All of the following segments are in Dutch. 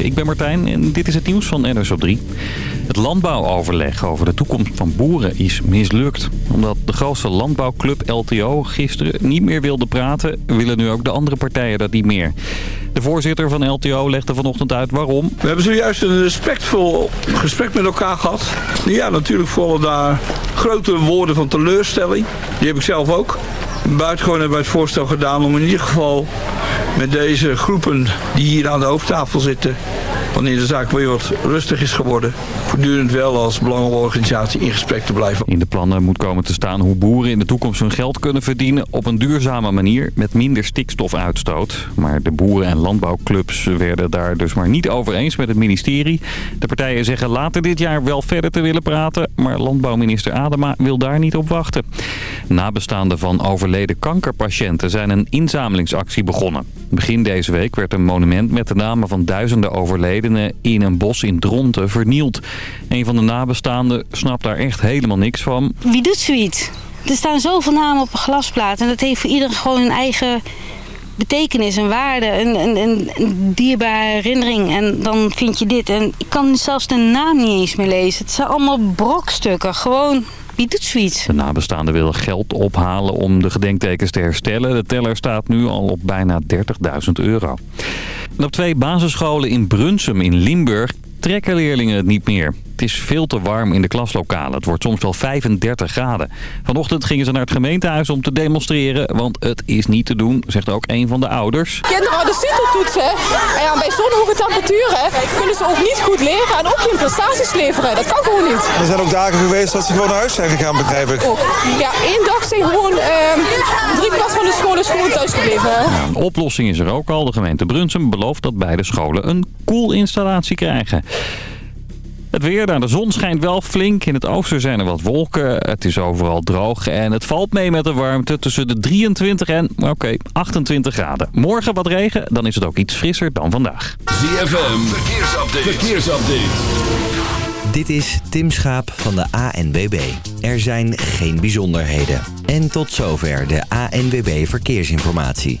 Ik ben Martijn en dit is het nieuws van NOS op 3. Het landbouwoverleg over de toekomst van boeren is mislukt. Omdat de grootste landbouwclub LTO gisteren niet meer wilde praten... willen nu ook de andere partijen dat niet meer. De voorzitter van LTO legde vanochtend uit waarom. We hebben zojuist een respectvol gesprek met elkaar gehad. Ja, natuurlijk volgen daar grote woorden van teleurstelling. Die heb ik zelf ook. Buitengewoon hebben wij het voorstel gedaan om in ieder geval met deze groepen die hier aan de hoofdtafel zitten wanneer de zaak weer wat rustig is geworden, voortdurend wel als belangenorganisatie in gesprek te blijven. In de plannen moet komen te staan hoe boeren in de toekomst hun geld kunnen verdienen op een duurzame manier met minder stikstofuitstoot. Maar de boeren- en landbouwclubs werden daar dus maar niet over eens met het ministerie. De partijen zeggen later dit jaar wel verder te willen praten, maar landbouwminister Adema wil daar niet op wachten. Nabestaanden van overleden kankerpatiënten zijn een inzamelingsactie begonnen. Begin deze week werd een monument met de namen van duizenden overledenen in een bos in Dronten vernield. Een van de nabestaanden snapt daar echt helemaal niks van. Wie doet zoiets? Er staan zoveel namen op een glasplaat en dat heeft voor iedereen gewoon een eigen betekenis en waarde. Een, een, een, dierbare herinnering en dan vind je dit. En ik kan zelfs de naam niet eens meer lezen. Het zijn allemaal brokstukken, gewoon wie doet zoiets? De nabestaanden willen geld ophalen om de gedenktekens te herstellen. De teller staat nu al op bijna 30.000 euro. En op twee basisscholen in Brunsum in Limburg trekken leerlingen het niet meer. Het is veel te warm in de klaslokalen. Het wordt soms wel 35 graden. Vanochtend gingen ze naar het gemeentehuis om te demonstreren, want het is niet te doen, zegt ook een van de ouders. Kinderen hadden CITO-toetsen en ja, bij zo'n hoge temperaturen kunnen ze ook niet goed leren en ook geen prestaties leveren. Dat kan gewoon niet. Er zijn ook dagen geweest dat ze gewoon naar huis zijn gegaan, begrijp ik. Ook. Ja, één dag zijn gewoon uh, drie kwart van de scholen is gewoon thuis gebleven. Ja, een oplossing is er ook al. De gemeente Brunsum belooft dat beide scholen een koelinstallatie krijgen. Het weer, nou, de zon schijnt wel flink. In het oosten zijn er wat wolken. Het is overal droog en het valt mee met de warmte tussen de 23 en, oké, 28 graden. Morgen wat regen, dan is het ook iets frisser dan vandaag. ZFM, verkeersupdate. verkeersupdate. Dit is Tim Schaap van de ANWB. Er zijn geen bijzonderheden. En tot zover de ANWB Verkeersinformatie.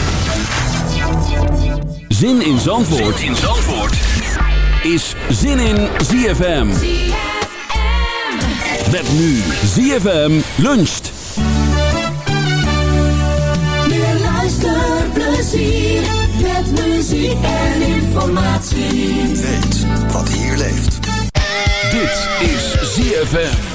Zin in Zandvoort, zin in Zandvoort. is Zin in ZFM. Met nu ZFM luncht. Meer luisterplezier met muziek en informatie. Weet wat hier leeft. Dit is ZFM.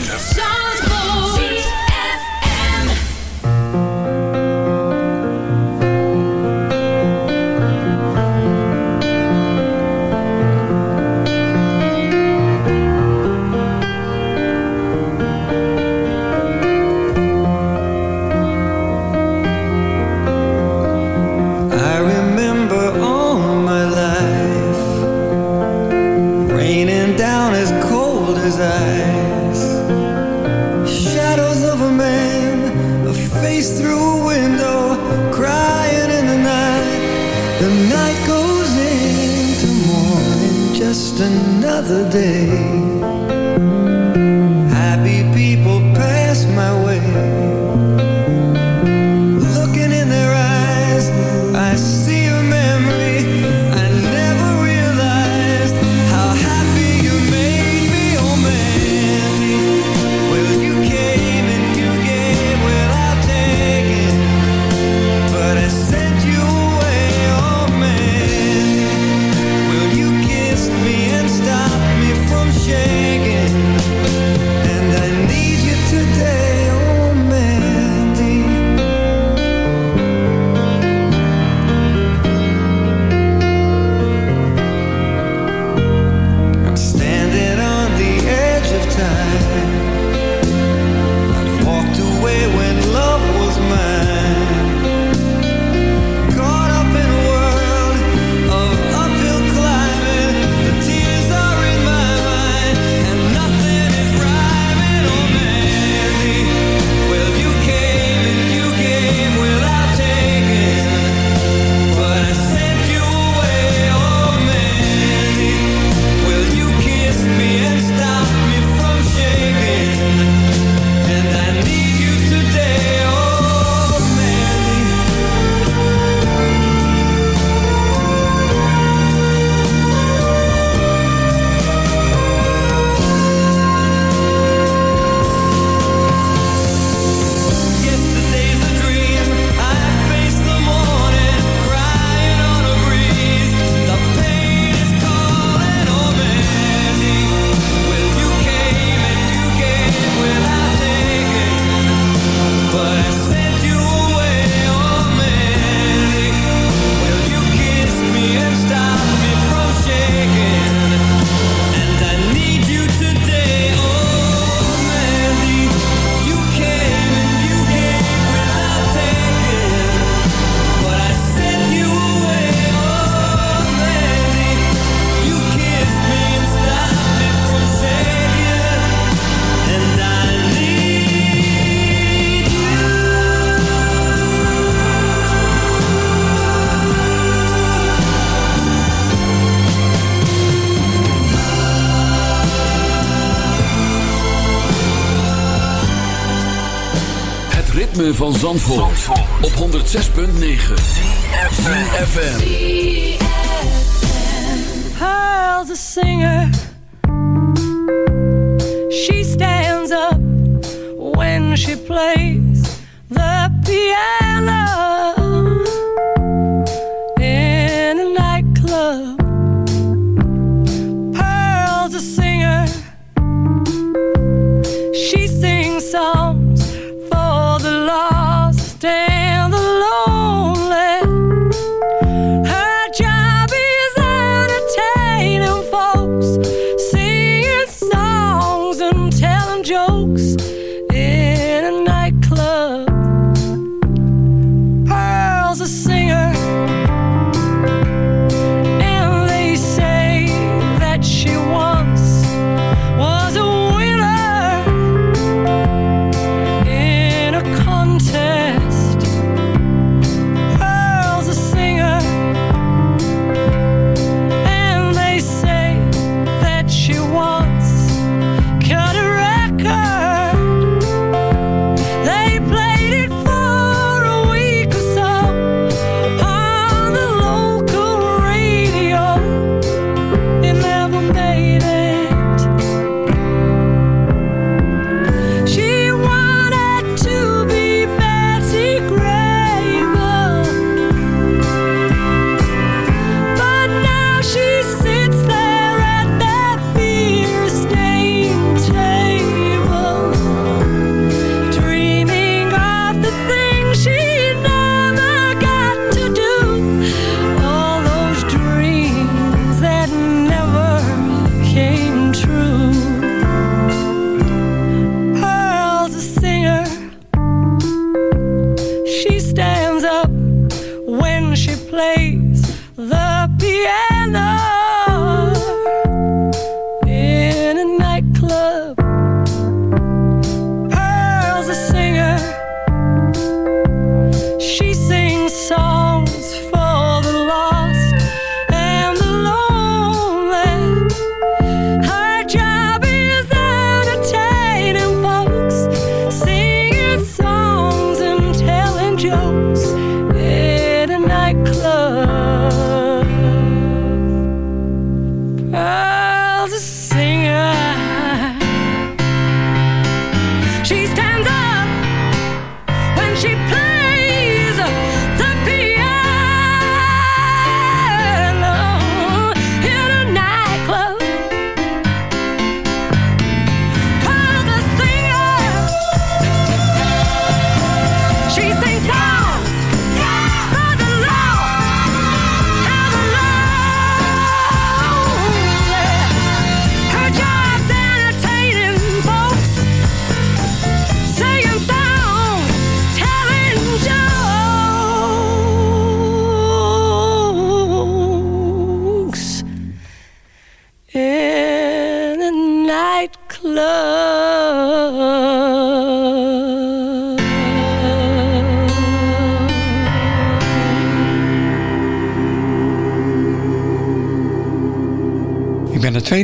6.9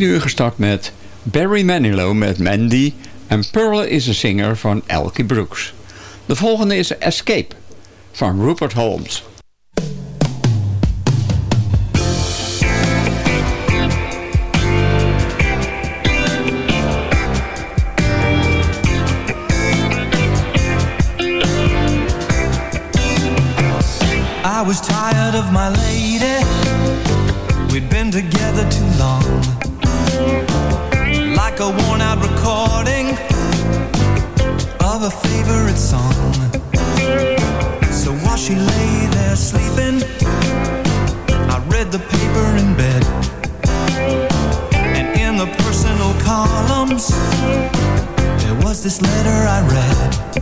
tweede gestart met Barry Manilow met Mandy... en Pearl is een zinger van Elkie Brooks. De volgende is Escape van Rupert Holmes... I was tired of my lady once There was this letter I read.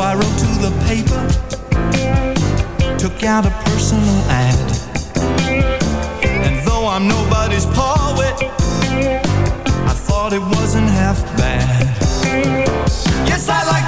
I wrote to the paper, took out a personal ad. And though I'm nobody's poet, I thought it wasn't half bad. Yes, I like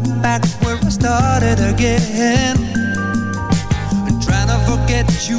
right back where I started again. I'm trying to forget you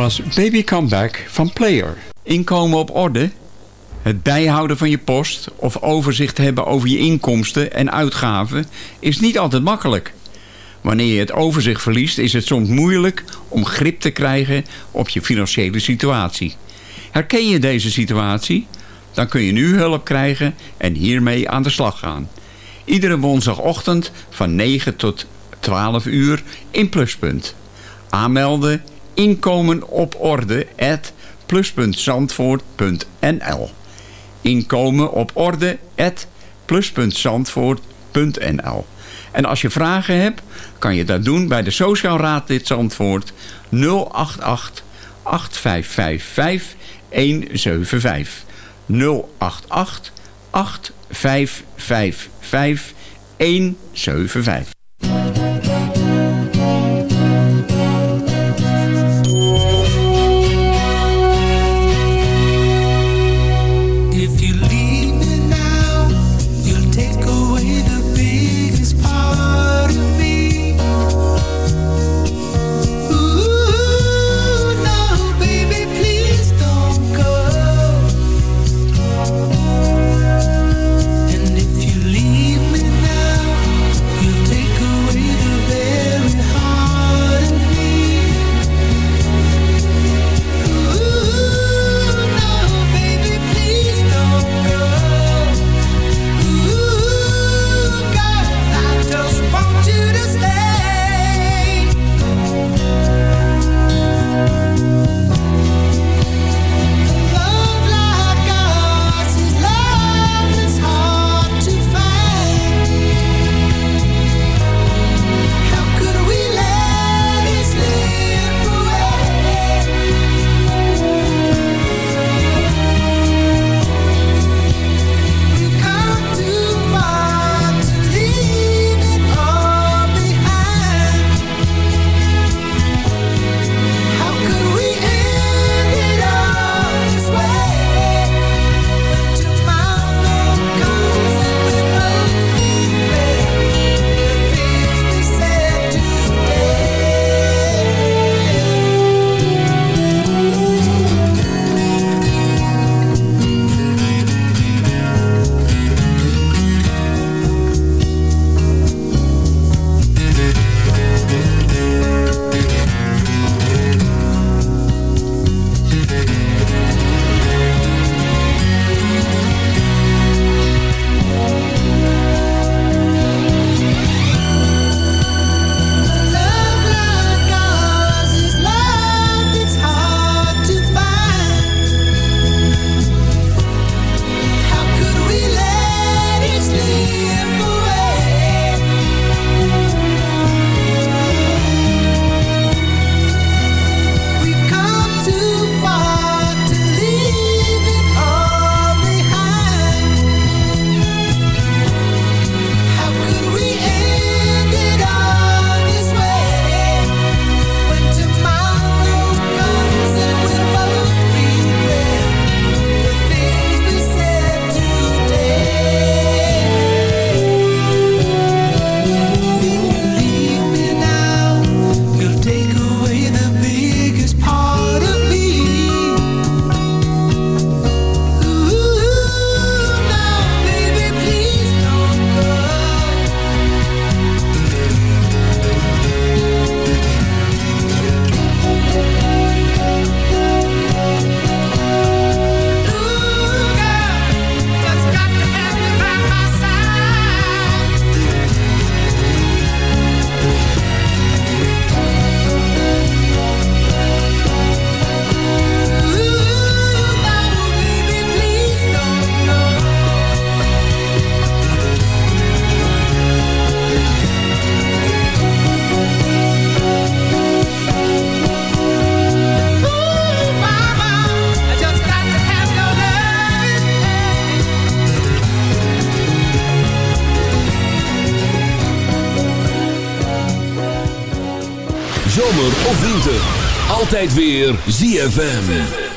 was Baby Comeback van Player. Inkomen op orde, het bijhouden van je post of overzicht hebben over je inkomsten en uitgaven is niet altijd makkelijk. Wanneer je het overzicht verliest is het soms moeilijk om grip te krijgen op je financiële situatie. Herken je deze situatie? Dan kun je nu hulp krijgen en hiermee aan de slag gaan. Iedere woensdagochtend van 9 tot 12 uur in Pluspunt. Aanmelden inkomen op orde at Inkomen op orde at En als je vragen hebt, kan je dat doen bij de Sociaal Raadlid Zandvoort 088 8555 175 088 8555 175 Altijd weer ZFM.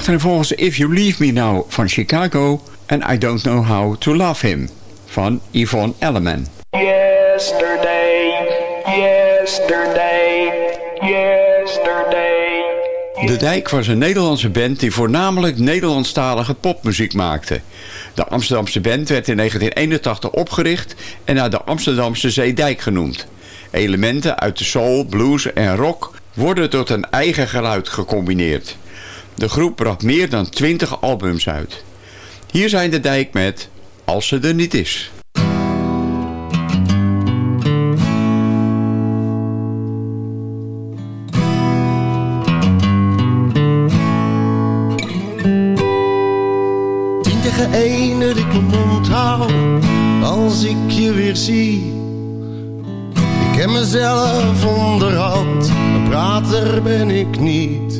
Achtereenvolgens If You Leave Me Now van Chicago en I Don't Know How To Love Him van Yvonne Elliman. Yesterday, yesterday, yesterday. De Dijk was een Nederlandse band die voornamelijk Nederlandstalige popmuziek maakte. De Amsterdamse band werd in 1981 opgericht en naar de Amsterdamse Zeedijk genoemd. Elementen uit de soul, blues en rock worden tot een eigen geluid gecombineerd. De groep bracht meer dan 20 albums uit. Hier zijn de Dijk met Als ze er niet is. Tien tegen één dat ik mijn mond hou als ik je weer zie. Ik ken mezelf onderhand, een prater ben ik niet.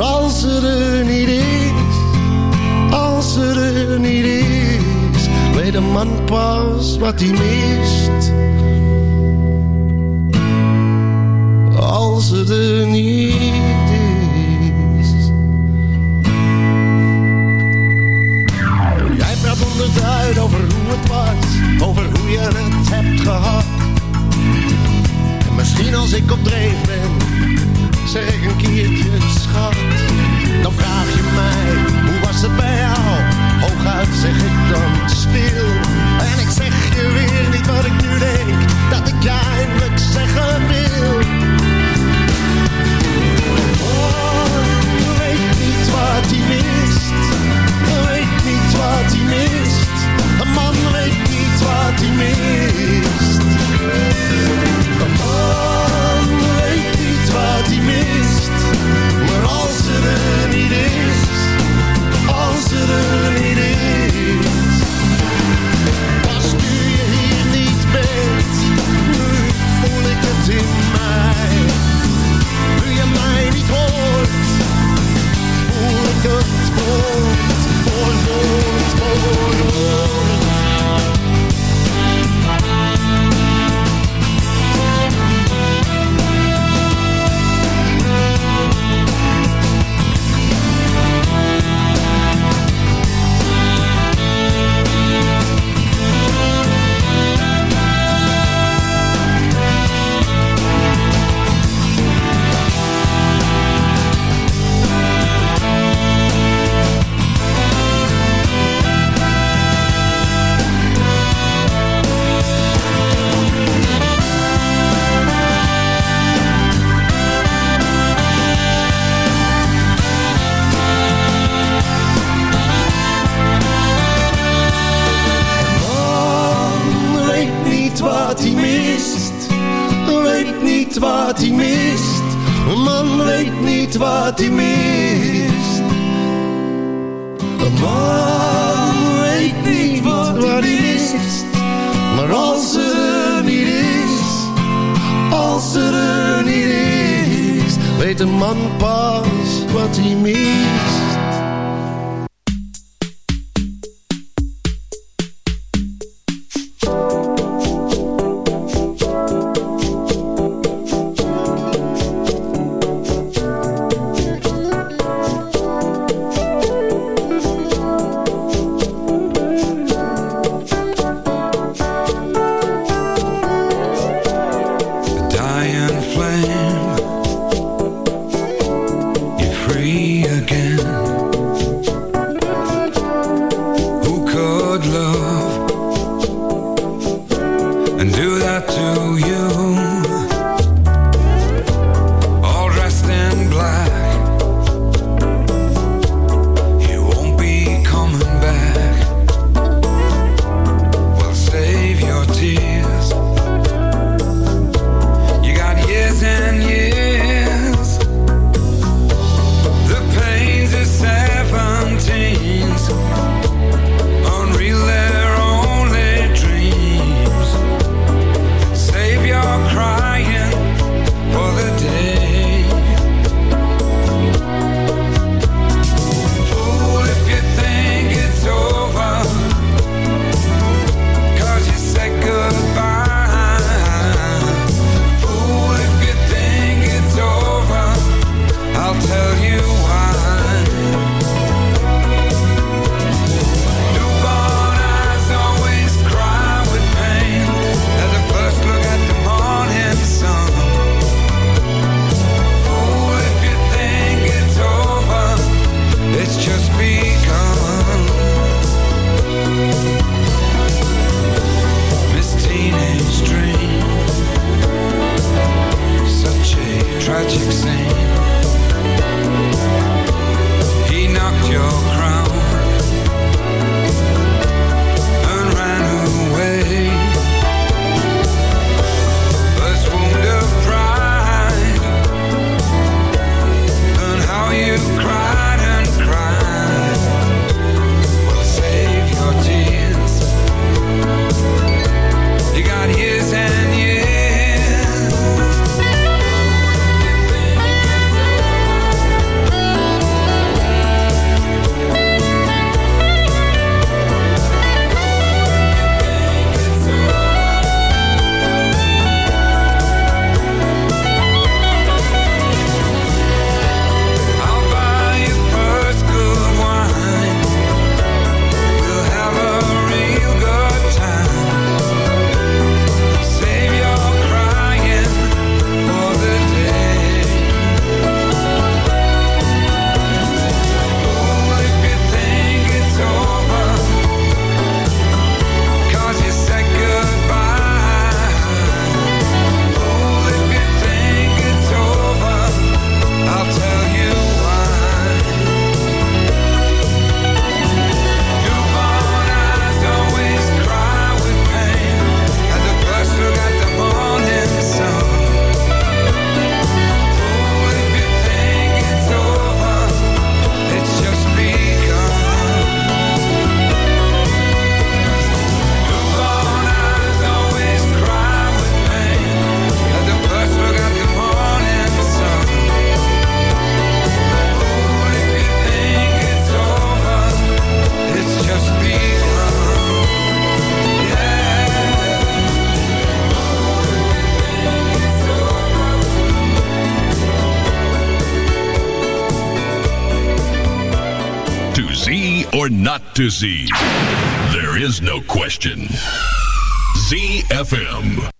Als ze er niet is, als ze er niet is, weet een man pas wat hij mist. Als ze er niet is. Jij praat onderduid over hoe het was, over hoe je het hebt gehad. En misschien als ik op dreef ben, zeg ik een keertje schat. Dan vraag je mij, hoe was het bij jou? Hooguit zeg ik dan stil. En ik zeg je weer niet wat ik nu denk, dat ik je eindelijk zeggen wil. Oh, weet niet wat hij mist. Weet niet wat hij mist. Een man weet niet wat hij mist. Een voor woord. Wat hij mist. Een man weet niet wat hij mist. Een man weet niet wat hij mist. Maar als er niet is, als er niet is, weet een man pas wat hij mist. Question. ZFM.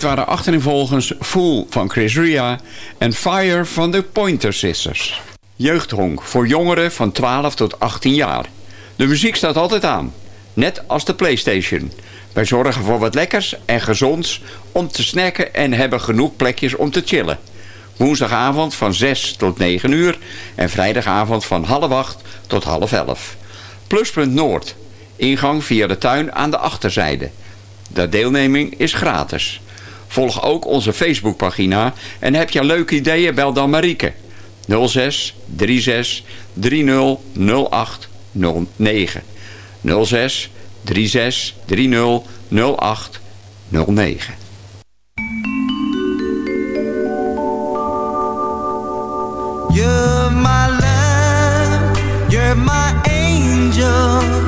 Dit waren achtereenvolgens Fool van Chris Ria en Fire van de Pointer Sisters. Jeugdhonk voor jongeren van 12 tot 18 jaar. De muziek staat altijd aan, net als de Playstation. Wij zorgen voor wat lekkers en gezonds om te snacken en hebben genoeg plekjes om te chillen. Woensdagavond van 6 tot 9 uur en vrijdagavond van half 8 tot half 11. Pluspunt Noord. Ingang via de tuin aan de achterzijde. De deelneming is gratis. Volg ook onze Facebookpagina en heb je leuke ideeën, bel dan Marieke. 06 36 30 08 09 06 36 30 08 09 You're my love, you're my angel,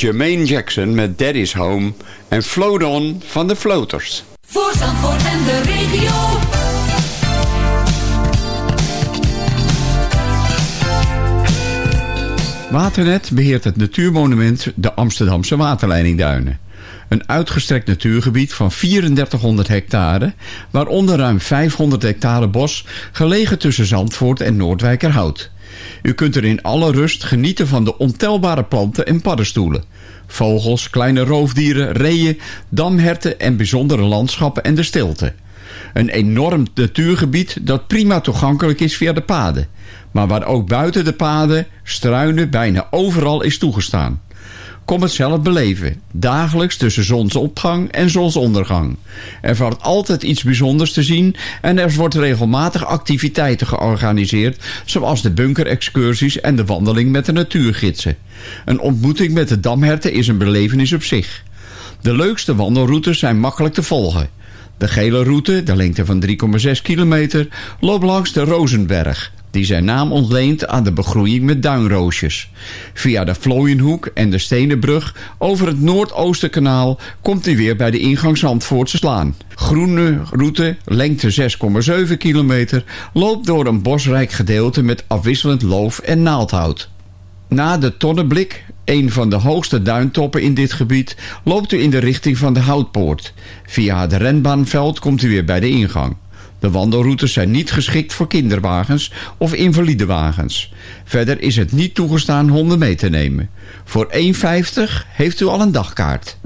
Jermaine Jackson met Daddy's Home en Float On van de Floaters. Voor Zandvoort en de regio. Waternet beheert het natuurmonument de Amsterdamse waterleidingduinen. Een uitgestrekt natuurgebied van 3400 hectare, waaronder ruim 500 hectare bos, gelegen tussen Zandvoort en Noordwijkerhout. U kunt er in alle rust genieten van de ontelbare planten en paddenstoelen. Vogels, kleine roofdieren, reeën, damherten en bijzondere landschappen en de stilte. Een enorm natuurgebied dat prima toegankelijk is via de paden. Maar waar ook buiten de paden struinen bijna overal is toegestaan. Kom het zelf beleven. Dagelijks tussen zonsopgang en zonsondergang. Er valt altijd iets bijzonders te zien en er wordt regelmatig activiteiten georganiseerd, zoals de bunkerexcursies en de wandeling met de natuurgidsen. Een ontmoeting met de damherten is een belevenis op zich. De leukste wandelroutes zijn makkelijk te volgen. De gele route, de lengte van 3,6 kilometer, loopt langs de Rozenberg, die zijn naam ontleent aan de begroeiing met duinroosjes. Via de Vlooienhoek en de Stenenbrug over het Noordoostenkanaal komt hij weer bij de ingang Zandvoortse Slaan. Groene route, lengte 6,7 kilometer, loopt door een bosrijk gedeelte met afwisselend loof en naaldhout. Na de Tonneblik, een van de hoogste duintoppen in dit gebied, loopt u in de richting van de Houtpoort. Via het renbaanveld komt u weer bij de ingang. De wandelroutes zijn niet geschikt voor kinderwagens of invalidewagens. Verder is het niet toegestaan honden mee te nemen. Voor 1,50 heeft u al een dagkaart.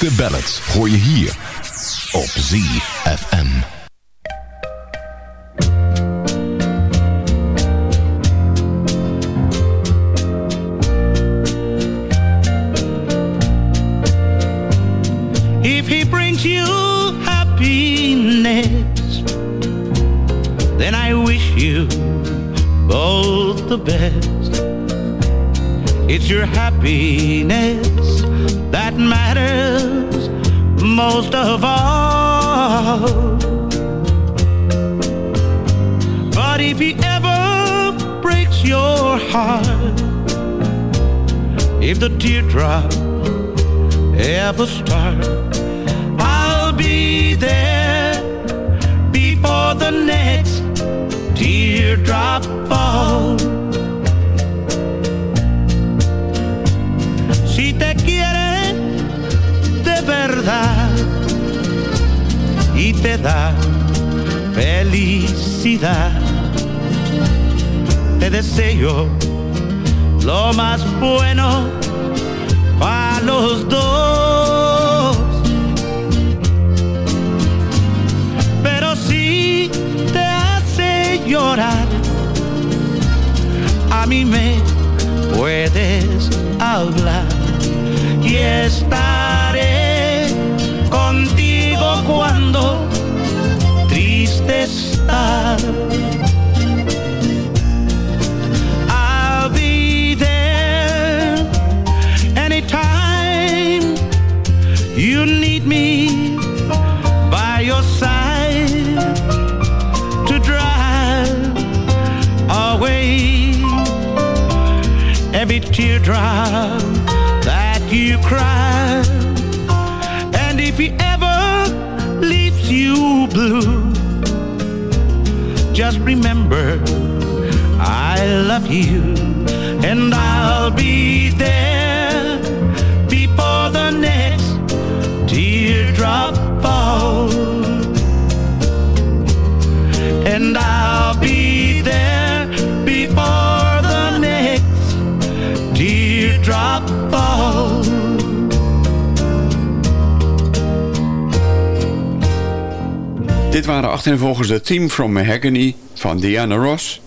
Mooiste ballads hoor je hier op ZFM. If he brings you happiness, then I wish you both the best. It's your happiness But if he ever breaks your heart, if the teardrop ever start, I'll be there before the next teardrop falls. Si te quiere de verdad te da felicidad, te deseo lo más bueno para los dos. Pero si te hace llorar, a mí me puedes hablar y estaré I'll be there anytime you need me by your side to drive away every teardrop just remember I love you Dit waren achtereenvolgens de Team from Mahogany van Diana Ross.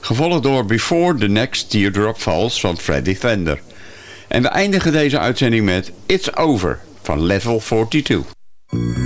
Gevolgd door Before the Next Teardrop Falls van Freddy Fender. En we eindigen deze uitzending met It's Over van Level 42.